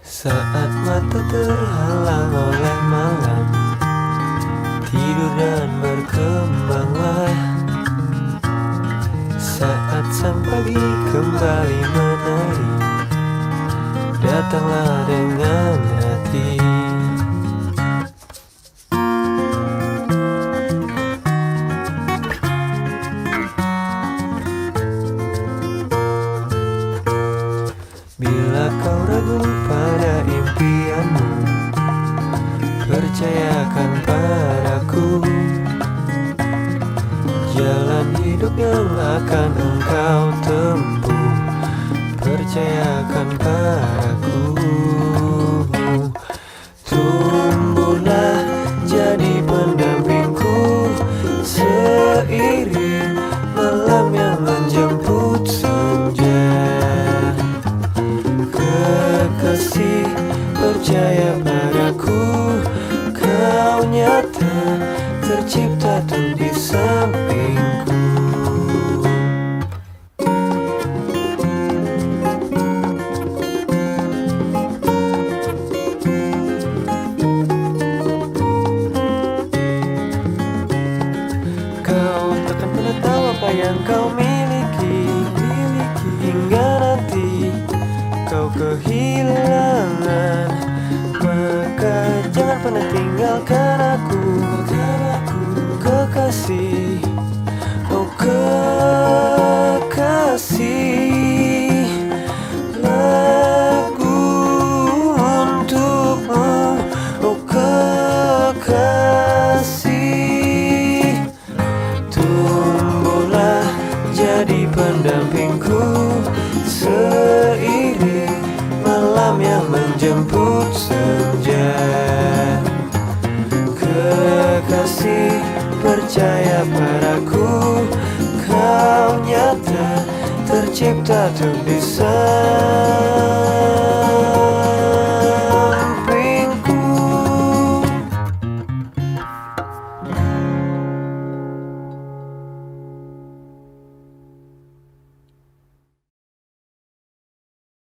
Saat mata terhalang oleh malam Tidur dan berkembanglah Saat sang pagi kembali menari Datanglah dengan Bila kau ragu pada impianmu Percayakan padaku. Jalan hidup yang akan engkau tempuh Percayakan padaku percaya padaku. Kau nyata tercipta tuh di sampingku. Kau takkan pernah tahu apa yang kau miliki, miliki Hingga nanti kau kehilangan Oh kekasih. Lagu untukmu, oh kekasih. Tumbuhlah jadi pendampingku Seiring malam yang menjemput percaya padaku. Kau nyata tercipta di sampingku